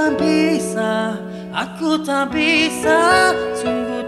tak bisa, aku tak bisa Sungguh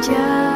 家。